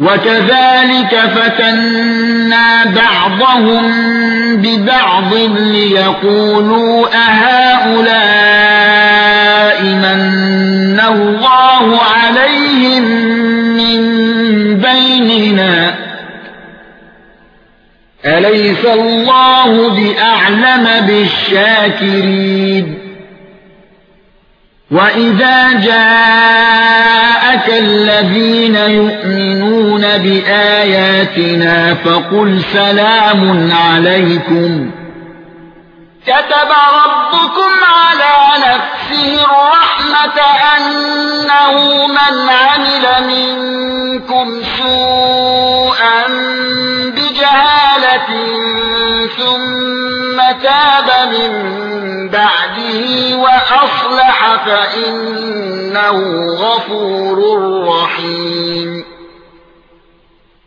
وَكَذَلِكَ فَتَنَّا بَعْضَهُم بِبَعْضٍ لِيَقُولُوا أَهَؤُلَاءِ مَنَّ اللَّهُ عَلَيْهِمْ مِنْ بَيْنِنَا؟ أَلَيْسَ اللَّهُ بِأَعْلَمَ بِالشَّاكِرِينَ؟ وَإِذَا جَاءَكَ الَّذِينَ يُؤْمِنُونَ بِآيَاتِنَا فَقُلْ سَلَامٌ عَلَيْكُمْ كَتَبَ رَبُّكُمْ عَلَى نَفْسِهِ الرَّحْمَةَ أَنَّهُ مَنْ عَمِلَ مِنكُمْ سُوءًا بِجَهَالَةٍ ثُمَّ تَابَ مِن بَعْدِهِ وَأَصْلَحَ فَإِنَّهُ غَفُورٌ رَّحِيمٌ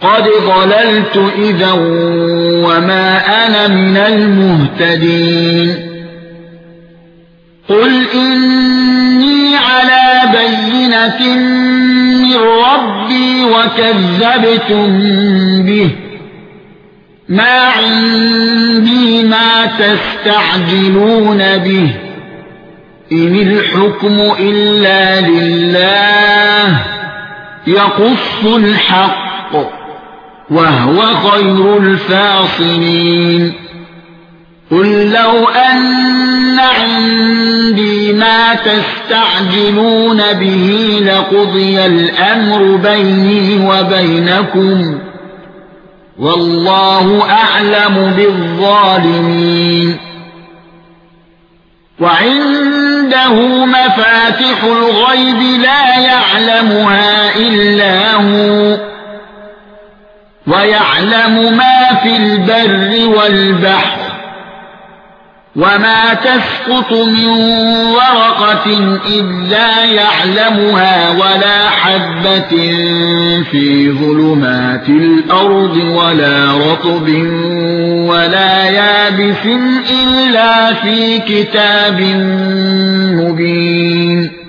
قَدْ ضَلَلْتُ إِذًا وَمَا أَنَا مِنَ الْمُهْتَدِينَ قُلْ إِنِّي عَلَى بَيِّنَةٍ مِّن رَّبِّي وَكَذَّبْتُم بِهِ مَا عِندِي مَا تَسْتَعْجِلُونَ بِهِ إِنِ الْحُكْمُ إِلَّا لِلَّهِ يَقُصُّ الْحَقَّ وَهُوَ خَيْرُ الْفَاصِلِينَ. قُل لَّوْ أَنَّ عِندِي مَا تَسْتَعْجِلُونَ بِهِ لَقُضِيَ الْأَمْرُ بَيْنِي وَبَيْنَكُمْ. وَاللَّهُ أَعْلَمُ بِالظَّالِمِينَ. وَعِندَهُ مَفَاتِحُ الْغَيْبِ لَا يَعْلَمُهَا إِلَّا هُوَ. وَيَعْلَمُ مَا فِي الْبَرِّ وَالْبَحْرِ وَمَا تَسْقُطُ مِنْ وَرَقَةٍ إِلَّا يَعْلَمُهَا وَلَا حَبَّةٍ فِي ظُلُمَاتِ الْأَرْضِ وَلَا رَطْبٍ وَلَا يَابِسٍ إِلَّا فِي كِتَابٍ مُبِينٍ